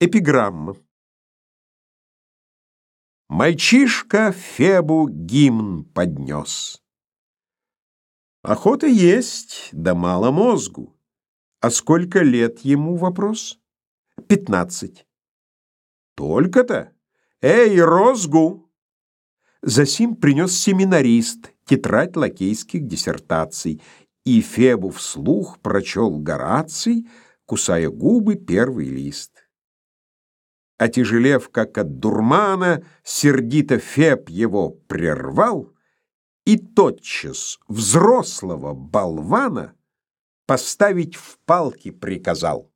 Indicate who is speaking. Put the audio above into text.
Speaker 1: Эпиграмма. Мальчишка Фебу гимн поднес. Охота есть, да мало мозгу. А сколько лет ему вопрос? Пятнадцать. Только-то? Эй, розгу! Засим принес семинарист тетрадь лакейских диссертаций, и Фебу вслух прочел Гораций, кусая губы первый лист отяжелев, как от дурмана, сердито Феб его прервал и тотчас взрослого болвана поставить в палки приказал.